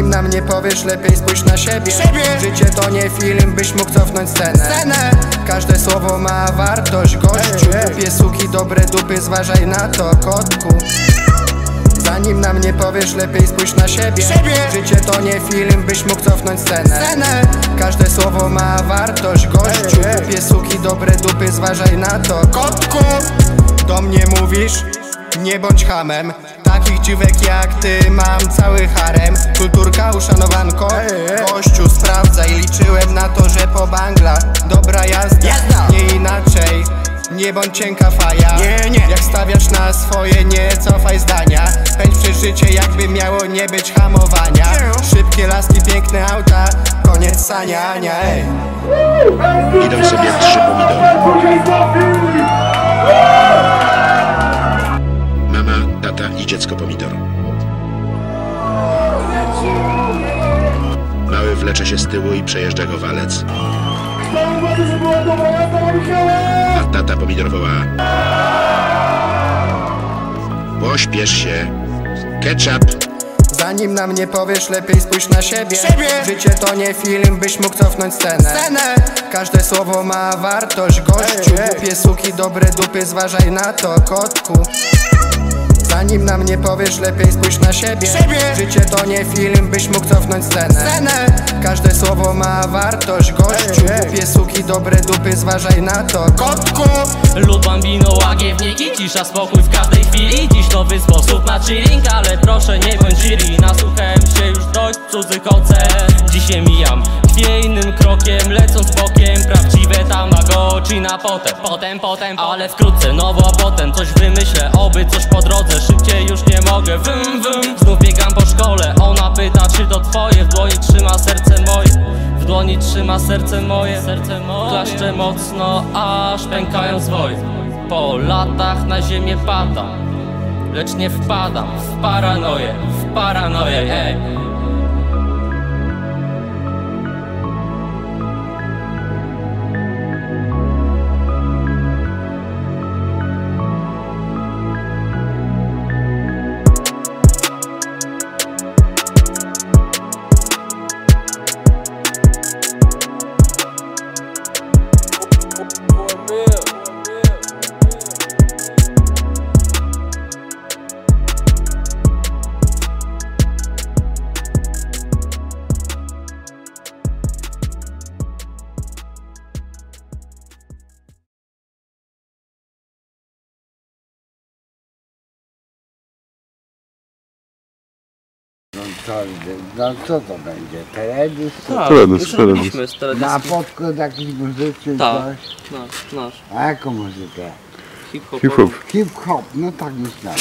Zanim na mnie powiesz, lepiej spójrz na siebie, Życie to nie film, byś mógł cofnąć scenę, Każde słowo ma wartość, gościu. Głupie suki, dobre dupy, zważaj na to, kotku. Zanim na mnie powiesz, lepiej spójrz na siebie, Życie to nie film, byś mógł cofnąć scenę, Każde słowo ma wartość, gościu. Głupie suki, dobre dupy, zważaj na to, kotku. Do mnie mówisz? Nie bądź hamem dziwek jak ty mam cały harem. Kulturka, uszanowanko. Gościu sprawdzaj Liczyłem na to, że po bangla Dobra jazda, nie inaczej nie bądź cienka faja. Nie, nie. Jak stawiasz na swoje, nie cofaj zdania. Pędź przez życie, jakby miało nie być hamowania. Szybkie laski, piękne auta Koniec saniania, ej. Idą sobie trzy pomidory. I dziecko pomidor. Mały wlecze się z tyłu i przejeżdża go walec. A tata pomidor woła. Pośpiesz się. Ketchup. Zanim na mnie powiesz, lepiej spójrz na siebie, Życie to nie film, byś mógł cofnąć scenę, Każde słowo ma wartość, gościu Głupie suki, dobre dupy, zważaj na to, kotku Zanim na mnie powiesz, lepiej spójrz na siebie, Życie to nie film, byś mógł cofnąć scenę, Każde słowo ma wartość, gościu. Głupie suki, dobre dupy, zważaj na to, kotku. Lud bambino, łagiewniki, cisza, spokój w każdej chwili. Dziś nowy sposób na chilling, ale proszę nie bądź jury Nasłuchałem się już dość cudzych ocen. Dzisiaj mijam, chwie tamagotchi na potem, potem, potem Ale wkrótce, nowo, a potem coś wymyślę Oby coś po drodze, szybciej już nie mogę. Wym, wym, znów biegam po szkole Ona pyta, czy to twoje, w dłoni trzyma serce moje w dłoni trzyma serce moje, serce moje. Klaszczę mocno, aż pękają zwoje Po latach na ziemię padam Lecz nie wpadam w paranoję, w paranoję, ej No co, no co to będzie? Teledysk? Tak, Teledysk, już teledysk. robiliśmy z Na teledyski podkład jakiejś muzyki Tak. coś? Nasz, nasz, A jaką muzykę? hip-hop Hip-hop. Hip-hop, no tak myślałem.